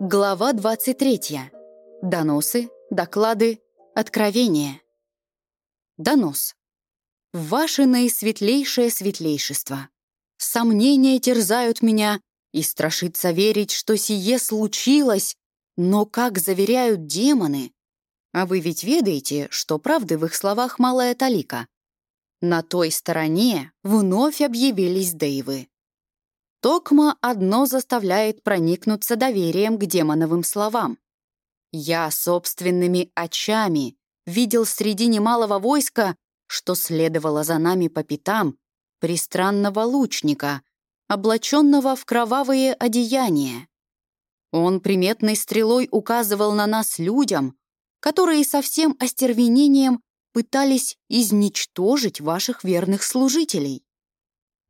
Глава 23. Доносы, доклады, откровения. Донос. Ваше наисветлейшее светлейшество. Сомнения терзают меня, и страшится верить, что сие случилось, но, как заверяют демоны, а вы ведь ведаете, что правды в их словах малая талика. На той стороне вновь объявились Дейвы. Токма одно заставляет проникнуться доверием к демоновым словам. Я собственными очами видел среди немалого войска, что следовало за нами по пятам, пристранного лучника, облаченного в кровавые одеяния. Он приметной стрелой указывал на нас людям, которые со всем остервенением пытались изничтожить ваших верных служителей.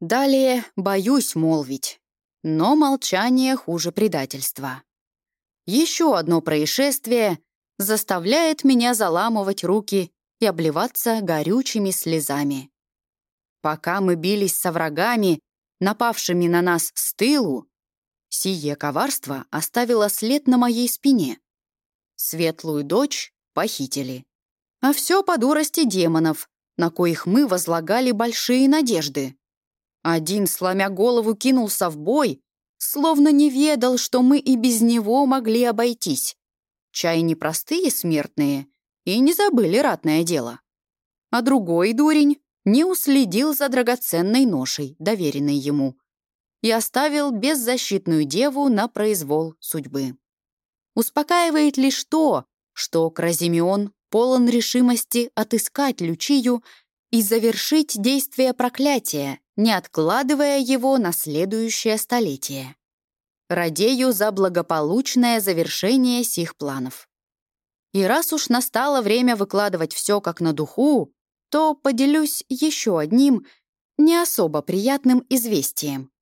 Далее боюсь молвить, но молчание хуже предательства. Еще одно происшествие заставляет меня заламывать руки и обливаться горючими слезами. Пока мы бились со врагами, напавшими на нас с тылу, сие коварство оставило след на моей спине. Светлую дочь похитили. А все по дурости демонов, на коих мы возлагали большие надежды. Один, сломя голову, кинулся в бой, словно не ведал, что мы и без него могли обойтись. Чай непростые смертные и не забыли ратное дело. А другой дурень не уследил за драгоценной ношей, доверенной ему, и оставил беззащитную деву на произвол судьбы. Успокаивает лишь то, что Кразимеон полон решимости отыскать Лючию и завершить действие проклятия, не откладывая его на следующее столетие. Радею за благополучное завершение сих планов. И раз уж настало время выкладывать все как на духу, то поделюсь еще одним не особо приятным известием.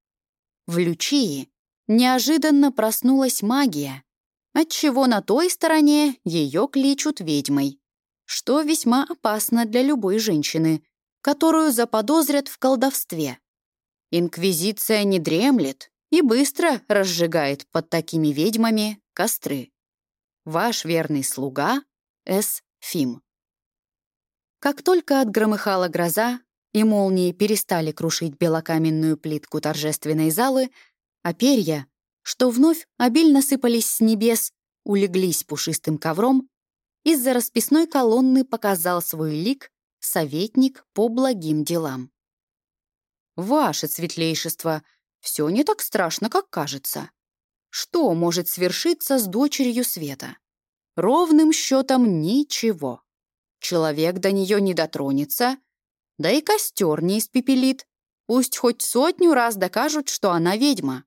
В Лючии неожиданно проснулась магия, отчего на той стороне ее кличут ведьмой, что весьма опасно для любой женщины, которую заподозрят в колдовстве. Инквизиция не дремлет и быстро разжигает под такими ведьмами костры. Ваш верный слуга С. Фим. Как только отгромыхала гроза, и молнии перестали крушить белокаменную плитку торжественной залы, а перья, что вновь обильно сыпались с небес, улеглись пушистым ковром, из-за расписной колонны показал свой лик советник по благим делам. «Ваше светлейшество, все не так страшно, как кажется. Что может свершиться с дочерью Света? Ровным счетом ничего. Человек до нее не дотронется, да и костер не испепелит. Пусть хоть сотню раз докажут, что она ведьма.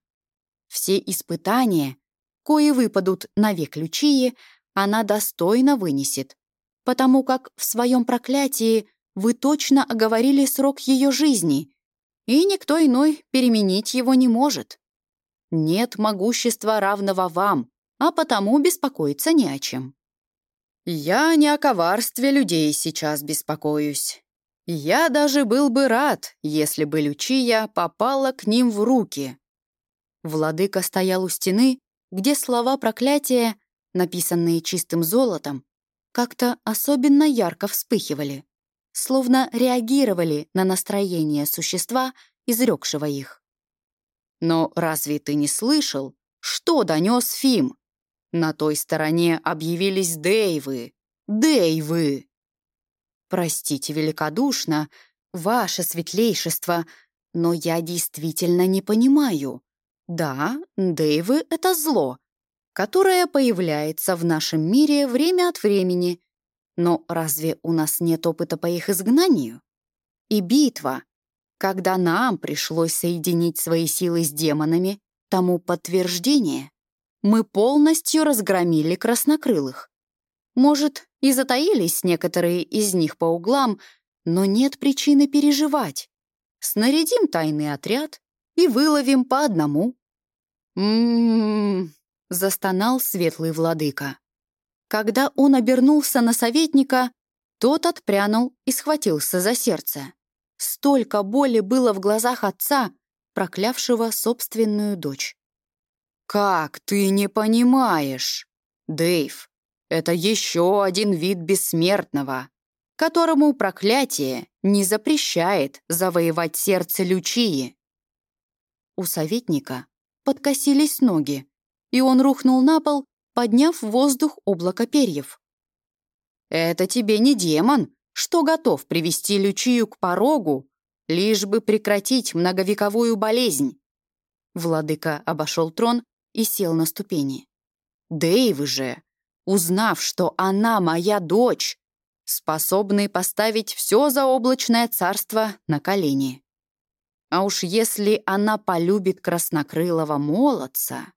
Все испытания, кои выпадут на век Лючии, она достойно вынесет, потому как в своем проклятии вы точно оговорили срок ее жизни, и никто иной переменить его не может. Нет могущества равного вам, а потому беспокоиться не о чем. Я не о коварстве людей сейчас беспокоюсь. Я даже был бы рад, если бы Лючия попала к ним в руки. Владыка стоял у стены, где слова проклятия, написанные чистым золотом, как-то особенно ярко вспыхивали словно реагировали на настроение существа, изрекшего их. Но разве ты не слышал, что донес Фим? На той стороне объявились Дейвы. Дейвы! Простите великодушно, ваше светлейшество, но я действительно не понимаю. Да, Дейвы — это зло, которое появляется в нашем мире время от времени но разве у нас нет опыта по их изгнанию? И битва, когда нам пришлось соединить свои силы с демонами, тому подтверждение. Мы полностью разгромили краснокрылых. Может, и затаились некоторые из них по углам, но нет причины переживать. Снарядим тайный отряд и выловим по одному. «М-м-м», застонал светлый владыка. Когда он обернулся на советника, тот отпрянул и схватился за сердце. Столько боли было в глазах отца, проклявшего собственную дочь. «Как ты не понимаешь? Дэйв, это еще один вид бессмертного, которому проклятие не запрещает завоевать сердце Лючии». У советника подкосились ноги, и он рухнул на пол, подняв в воздух облако перьев. «Это тебе не демон, что готов привести Лючию к порогу, лишь бы прекратить многовековую болезнь». Владыка обошел трон и сел на ступени. Дэйв же, узнав, что она моя дочь, способный поставить все заоблачное царство на колени. А уж если она полюбит краснокрылого молодца...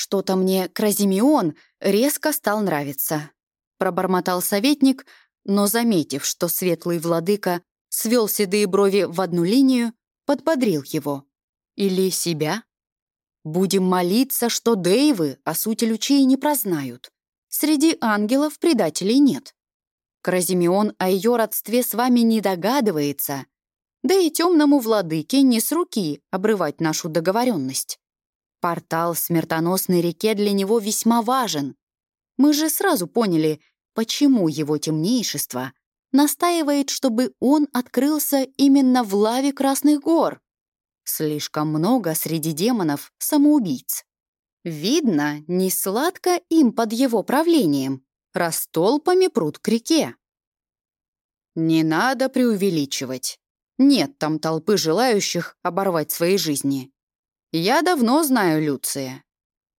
Что-то мне Кразимеон резко стал нравиться. Пробормотал советник, но, заметив, что светлый владыка свел седые брови в одну линию, подбодрил его. Или себя? Будем молиться, что Дейвы о сути лючей не прознают. Среди ангелов предателей нет. Кразимеон о ее родстве с вами не догадывается, да и темному владыке не с руки обрывать нашу договоренность. Портал смертоносной реке для него весьма важен. Мы же сразу поняли, почему его темнейшество настаивает, чтобы он открылся именно в лаве Красных гор. Слишком много среди демонов самоубийц. Видно, не сладко им под его правлением, раз толпами прут к реке. Не надо преувеличивать. Нет там толпы желающих оборвать свои жизни. Я давно знаю Люция.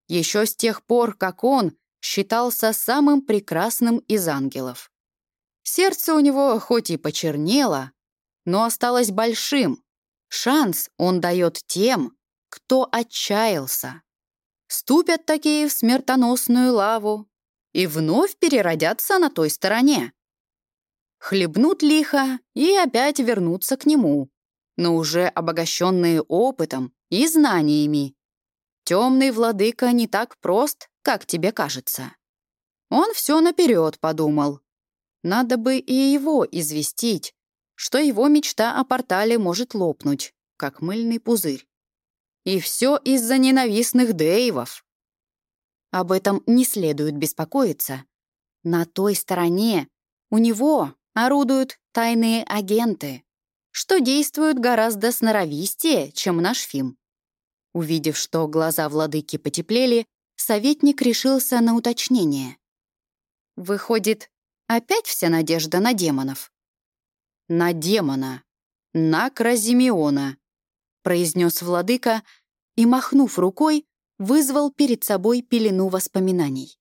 Еще с тех пор, как он считался самым прекрасным из ангелов. Сердце у него хоть и почернело, но осталось большим, Шанс он дает тем, кто отчаялся. Ступят такие в смертоносную лаву и вновь переродятся на той стороне. Хлебнут лихо и опять вернутся к нему, но уже обогащенные опытом и знаниями. Темный владыка не так прост, как тебе кажется. Он все наперед подумал. Надо бы и его известить, что его мечта о портале может лопнуть, как мыльный пузырь. И все из-за ненавистных Дэйвов. Об этом не следует беспокоиться. На той стороне у него орудуют тайные агенты, что действуют гораздо сноровистее, чем наш Фим. Увидев, что глаза владыки потеплели, советник решился на уточнение. Выходит, опять вся надежда на демонов? на демона, на Кразимеона», — произнес владыка и, махнув рукой, вызвал перед собой пелену воспоминаний.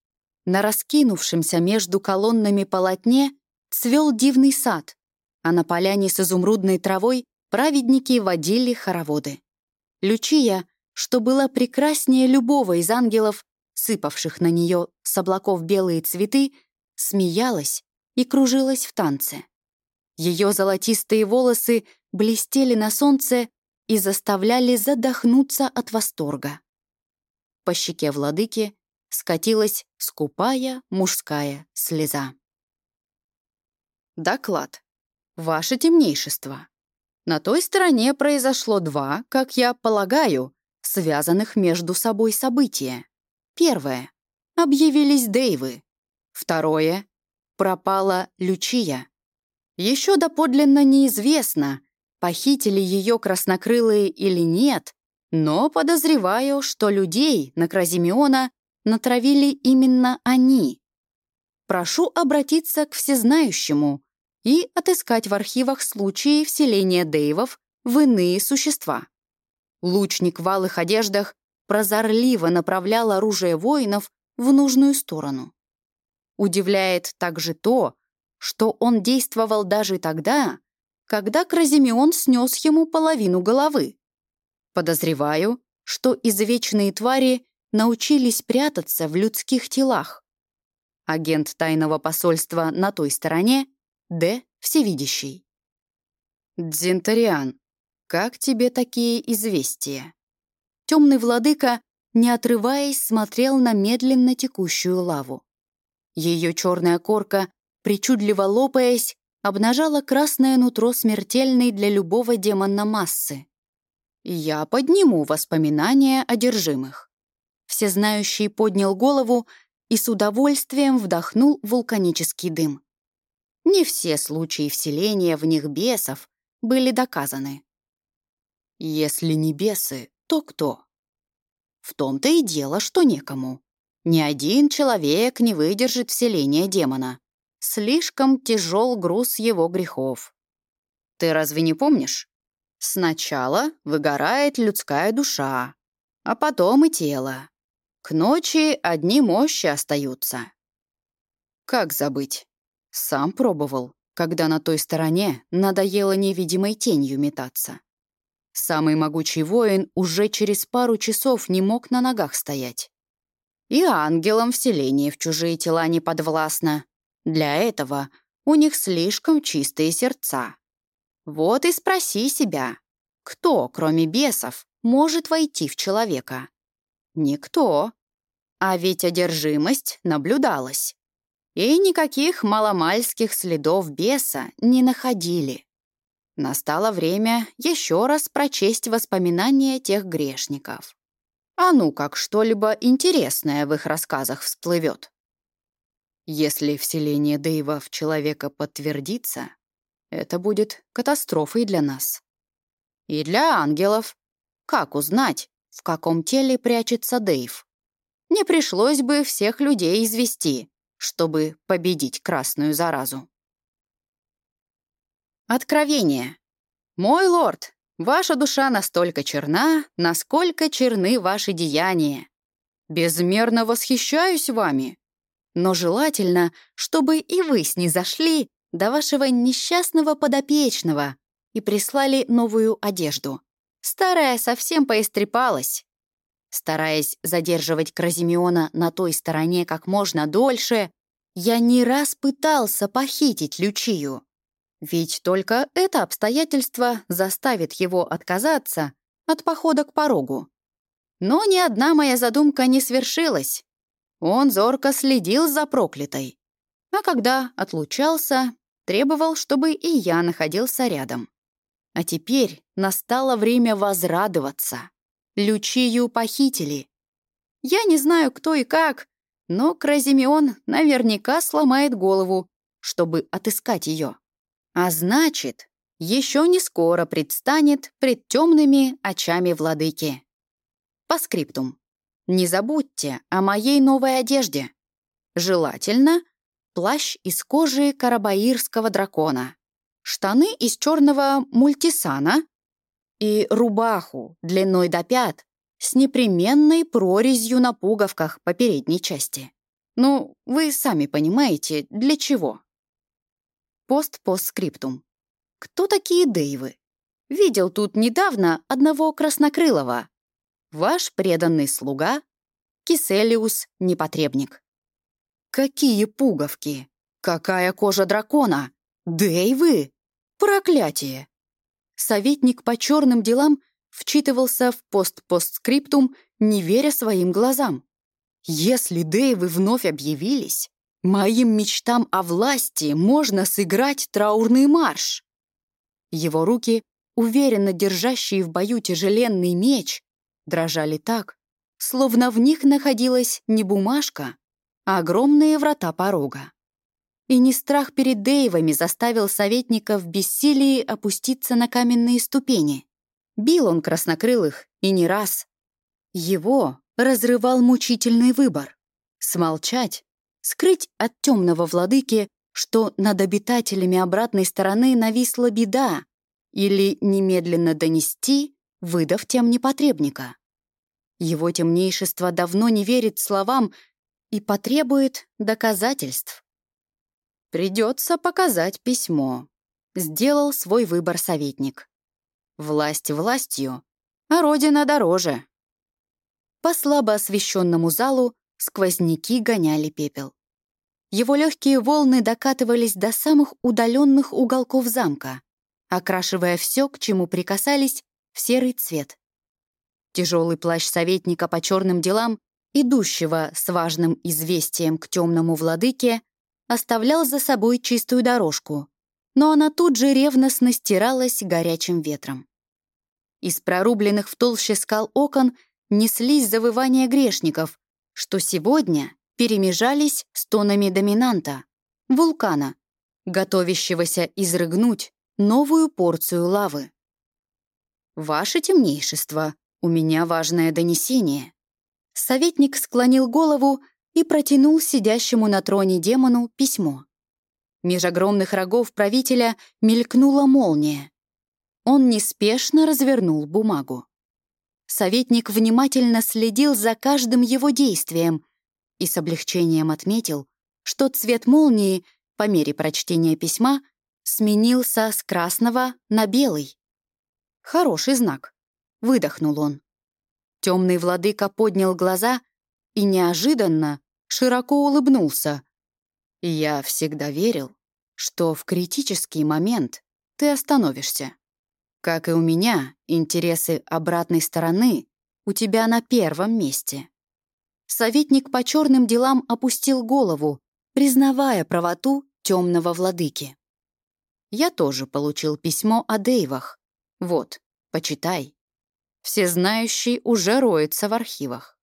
На раскинувшемся между колоннами полотне цвел дивный сад, а на поляне с изумрудной травой праведники водили хороводы. Лючия, что была прекраснее любого из ангелов, сыпавших на нее с облаков белые цветы, смеялась и кружилась в танце. Ее золотистые волосы блестели на солнце и заставляли задохнуться от восторга. По щеке владыки скатилась скупая мужская слеза. Доклад. Ваше темнейшество. На той стороне произошло два, как я полагаю, связанных между собой события. Первое. Объявились Дейвы. Второе. Пропала Лючия. Еще доподлинно неизвестно, похитили ее краснокрылые или нет, но подозреваю, что людей на Кразимеона натравили именно они. Прошу обратиться к всезнающему и отыскать в архивах случаи вселения Дейвов в иные существа. Лучник в алых одеждах прозорливо направлял оружие воинов в нужную сторону. Удивляет также то, что он действовал даже тогда, когда Кразимеон снес ему половину головы. Подозреваю, что извечные твари научились прятаться в людских телах. Агент тайного посольства на той стороне — Д. Всевидящий. Дзентариан, как тебе такие известия? Темный владыка, не отрываясь, смотрел на медленно текущую лаву. Ее черная корка причудливо лопаясь, обнажала красное нутро смертельной для любого демона массы. Я подниму воспоминания одержимых. Всезнающий поднял голову и с удовольствием вдохнул вулканический дым. Не все случаи вселения в них бесов были доказаны. Если не бесы, то кто? В том-то и дело, что некому. Ни один человек не выдержит вселения демона. Слишком тяжел груз его грехов. Ты разве не помнишь? Сначала выгорает людская душа, а потом и тело. К ночи одни мощи остаются. Как забыть? Сам пробовал, когда на той стороне надоело невидимой тенью метаться. Самый могучий воин уже через пару часов не мог на ногах стоять. И ангелам вселение в чужие тела не подвластно. Для этого у них слишком чистые сердца. Вот и спроси себя, кто, кроме бесов, может войти в человека? Никто. А ведь одержимость наблюдалась. И никаких маломальских следов беса не находили. Настало время еще раз прочесть воспоминания тех грешников. А ну, как что-либо интересное в их рассказах всплывет. Если вселение Дэйва в человека подтвердится, это будет катастрофой для нас. И для ангелов. Как узнать, в каком теле прячется Дэйв? Не пришлось бы всех людей извести, чтобы победить красную заразу. Откровение. Мой лорд, ваша душа настолько черна, насколько черны ваши деяния. Безмерно восхищаюсь вами. Но желательно, чтобы и вы снизошли до вашего несчастного подопечного и прислали новую одежду. Старая совсем поистрепалась. Стараясь задерживать Кразимеона на той стороне как можно дольше, я не раз пытался похитить Лючию. Ведь только это обстоятельство заставит его отказаться от похода к порогу. Но ни одна моя задумка не свершилась. Он зорко следил за проклятой. А когда отлучался, требовал, чтобы и я находился рядом. А теперь настало время возрадоваться. Лючию похитили. Я не знаю, кто и как, но Кразимеон наверняка сломает голову, чтобы отыскать ее. А значит, еще не скоро предстанет пред темными очами владыки. По скриптум. Не забудьте о моей новой одежде. Желательно плащ из кожи карабаирского дракона, штаны из черного мультисана и рубаху длиной до пят с непременной прорезью на пуговках по передней части. Ну, вы сами понимаете, для чего. Пост-постскриптум. Кто такие Дейвы? Видел тут недавно одного краснокрылого. Ваш преданный слуга Киселиус Непотребник. Какие пуговки! Какая кожа дракона! Дейвы! Проклятие! Советник по черным делам вчитывался в пост-постскриптум, не веря своим глазам. Если Дейвы вновь объявились, моим мечтам о власти можно сыграть траурный марш. Его руки, уверенно держащие в бою тяжеленный меч, дрожали так, словно в них находилась не бумажка, а огромные врата порога. И не страх перед Дейвами заставил советника в бессилии опуститься на каменные ступени. Бил он краснокрылых, и не раз. Его разрывал мучительный выбор — смолчать, скрыть от темного владыки, что над обитателями обратной стороны нависла беда, или немедленно донести, выдав тем непотребника. Его темнейшество давно не верит словам и потребует доказательств. Придется показать письмо. Сделал свой выбор советник. Власть властью, а родина дороже. По слабо освещенному залу сквозняки гоняли пепел. Его легкие волны докатывались до самых удаленных уголков замка, окрашивая все, к чему прикасались, в серый цвет. Тяжелый плащ советника по черным делам идущего с важным известием к темному владыке, оставлял за собой чистую дорожку, но она тут же ревностно стиралась горячим ветром. Из прорубленных в толще скал окон неслись завывания грешников, что сегодня перемежались с тонами доминанта, вулкана, готовящегося изрыгнуть новую порцию лавы. «Ваше темнейшество, у меня важное донесение». Советник склонил голову и протянул сидящему на троне демону письмо. Меж огромных рогов правителя мелькнула молния. Он неспешно развернул бумагу. Советник внимательно следил за каждым его действием и с облегчением отметил, что цвет молнии по мере прочтения письма сменился с красного на белый. Хороший знак. Выдохнул он. Темный владыка поднял глаза и неожиданно широко улыбнулся. «Я всегда верил, что в критический момент ты остановишься. Как и у меня, интересы обратной стороны у тебя на первом месте». Советник по черным делам опустил голову, признавая правоту темного владыки. Я тоже получил письмо о Дейвах. Вот, почитай. Всезнающий уже роется в архивах.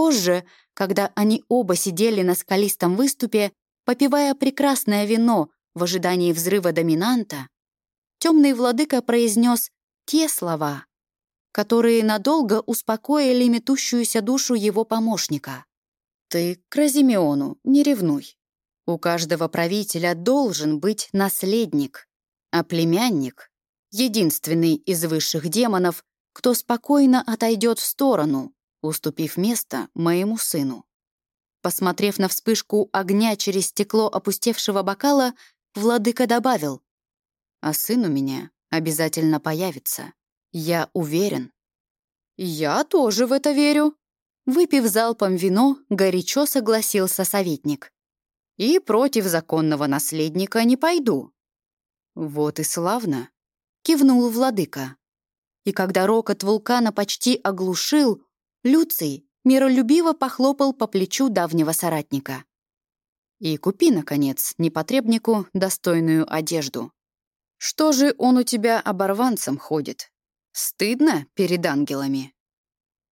Позже, когда они оба сидели на скалистом выступе, попивая прекрасное вино в ожидании взрыва доминанта, темный владыка произнес те слова, которые надолго успокоили метущуюся душу его помощника. «Ты к Разимеону не ревнуй. У каждого правителя должен быть наследник, а племянник — единственный из высших демонов, кто спокойно отойдет в сторону, уступив место моему сыну». Посмотрев на вспышку огня через стекло опустевшего бокала, владыка добавил, «А сын у меня обязательно появится. Я уверен». «Я тоже в это верю», Выпив залпом вино, горячо согласился советник. «И против законного наследника не пойду». «Вот и славно», — кивнул владыка. И когда рокот вулкана почти оглушил, Люций миролюбиво похлопал по плечу давнего соратника. «И купи, наконец, непотребнику достойную одежду. Что же он у тебя оборванцем ходит? Стыдно перед ангелами?»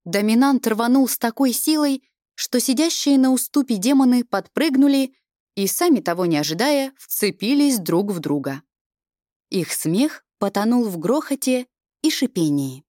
Доминант рванул с такой силой, что сидящие на уступе демоны подпрыгнули и, сами того не ожидая, вцепились друг в друга. Их смех потонул в грохоте и шипении.